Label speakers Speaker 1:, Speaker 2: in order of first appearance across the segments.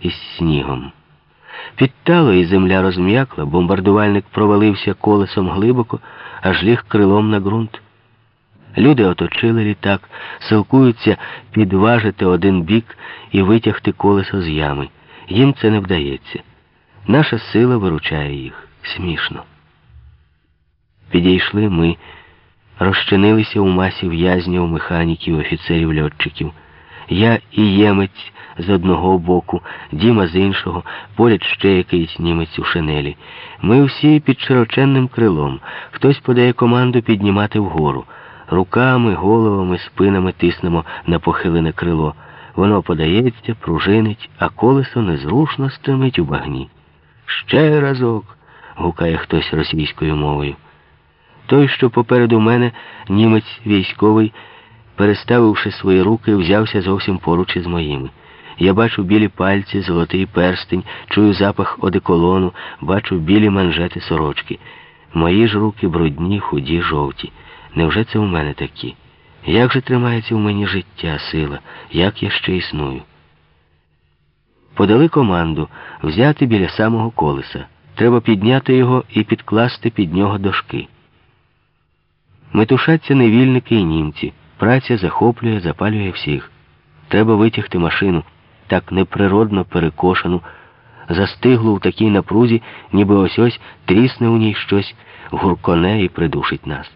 Speaker 1: із снігом. Підтало і земля розм'якла, бомбардувальник провалився колесом глибоко, аж ліг крилом на ґрунт. Люди оточили літак, силкуються підважити один бік і витягти колесо з ями. Їм це не вдається. Наша сила виручає їх. Смішно. Підійшли ми, розчинилися у масі в'язнів, механіків, офіцерів, льотчиків. Я і ємець з одного боку, Діма з іншого, поряд ще якийсь німець у шинелі. Ми всі під широченним крилом. Хтось подає команду піднімати вгору. Руками, головами, спинами тиснемо на похилене крило. Воно подається, пружинить, а колесо незрушно стримить у багні. Ще разок, гукає хтось російською мовою. Той, що попереду мене, німець військовий, переставивши свої руки, взявся зовсім поруч із моїми. Я бачу білі пальці, золотий перстень, чую запах одеколону, бачу білі манжети сорочки. Мої ж руки брудні, худі, жовті. Невже це у мене такі? Як же тримається в мені життя, сила, як я ще існую? Подали команду взяти біля самого колеса. Треба підняти його і підкласти під нього дошки. Метушаться невільники і німці. Праця захоплює, запалює всіх. Треба витягти машину, так неприродно перекошену, застиглу в такій напрузі, ніби ось ось трісне у ній щось, гурконе і придушить нас.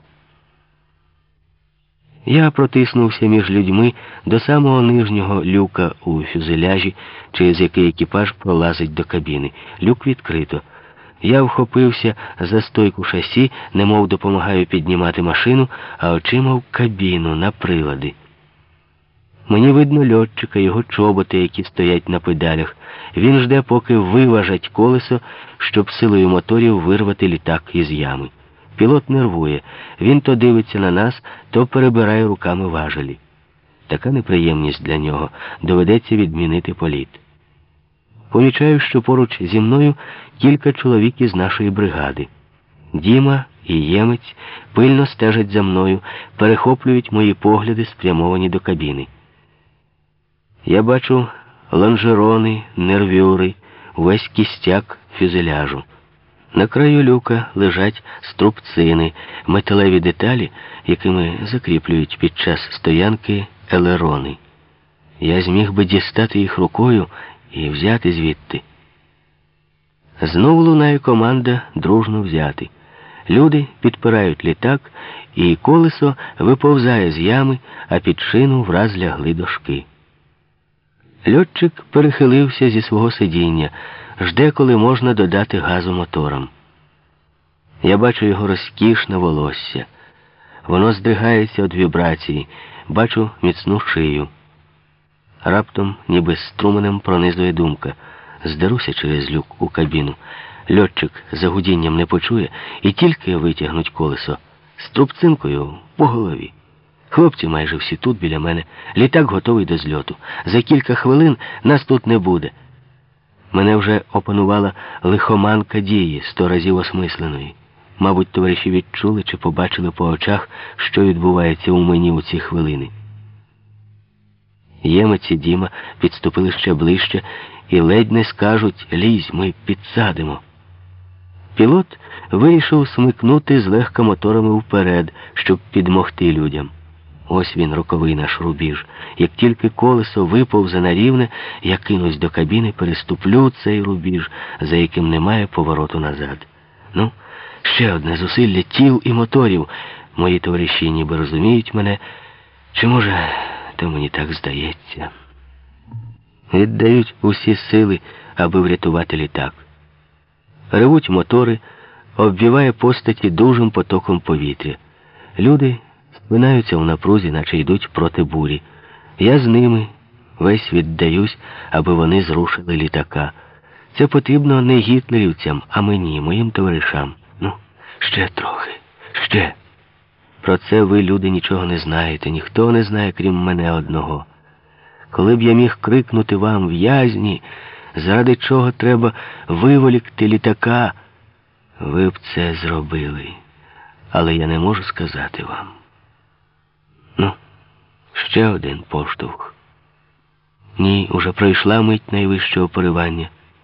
Speaker 1: Я протиснувся між людьми до самого нижнього люка у фюзеляжі, через який екіпаж пролазить до кабіни. Люк відкрито. Я вхопився за стойку шасі, немов допомагаю піднімати машину, а очима в кабіну на прилади. Мені видно льотчика, його чоботи, які стоять на педалях. Він жде, поки виважать колесо, щоб силою моторів вирвати літак із ями. Пілот нервує. Він то дивиться на нас, то перебирає руками важелі. Така неприємність для нього доведеться відмінити політ. Помічаю, що поруч зі мною кілька чоловік із нашої бригади. Діма і ємець пильно стежать за мною, перехоплюють мої погляди, спрямовані до кабіни. Я бачу лонжерони, нервюри, увесь кістяк фюзеляжу. На краю люка лежать струбцини, металеві деталі, якими закріплюють під час стоянки елерони. Я зміг би дістати їх рукою і взяти звідти. Знову лунає команда дружно взяти. Люди підпирають літак, і колесо виповзає з ями, а під шину враз лягли дошки. Льотчик перехилився зі свого сидіння, жде, коли можна додати газу моторам. Я бачу його розкішне волосся. Воно здригається від вібрації, бачу міцну шию. Раптом, ніби струменем пронизує думка. Здеруся через люк у кабіну. Льотчик за гудінням не почує і тільки витягнуть колесо з трубцинкою по голові. Хлопці майже всі тут біля мене. Літак готовий до зльоту. За кілька хвилин нас тут не буде. Мене вже опанувала лихоманка дії, сто разів осмисленої. Мабуть, товариші відчули чи побачили по очах, що відбувається у мені у ці хвилини. Ємець і Діма підступили ще ближче і ледь не скажуть лізь, ми підсадимо. Пілот вирішив смикнути злегка моторами вперед, щоб підмогти людям. Ось він, роковий наш рубіж. Як тільки колесо виповзе на рівне, я кинусь до кабіни, переступлю цей рубіж, за яким немає повороту назад. Ну, ще одне зусилля тіл і моторів. Мої товариші ніби розуміють мене. Чи може, то мені так здається. Віддають усі сили, аби врятувати літак. Ревуть мотори, обвіває постаті дужим потоком повітря. Люди спинаються в напрузі, наче йдуть проти бурі. Я з ними весь віддаюсь, аби вони зрушили літака. Це потрібно не гітлерівцям, а мені, моїм товаришам. Ну, ще трохи, ще. Про це ви, люди, нічого не знаєте, ніхто не знає, крім мене одного. Коли б я міг крикнути вам в'язні, заради чого треба виволікти літака, ви б це зробили. Але я не можу сказати вам. Ну, ще один поштовх. Ні, уже пройшла мить найвищого поривання.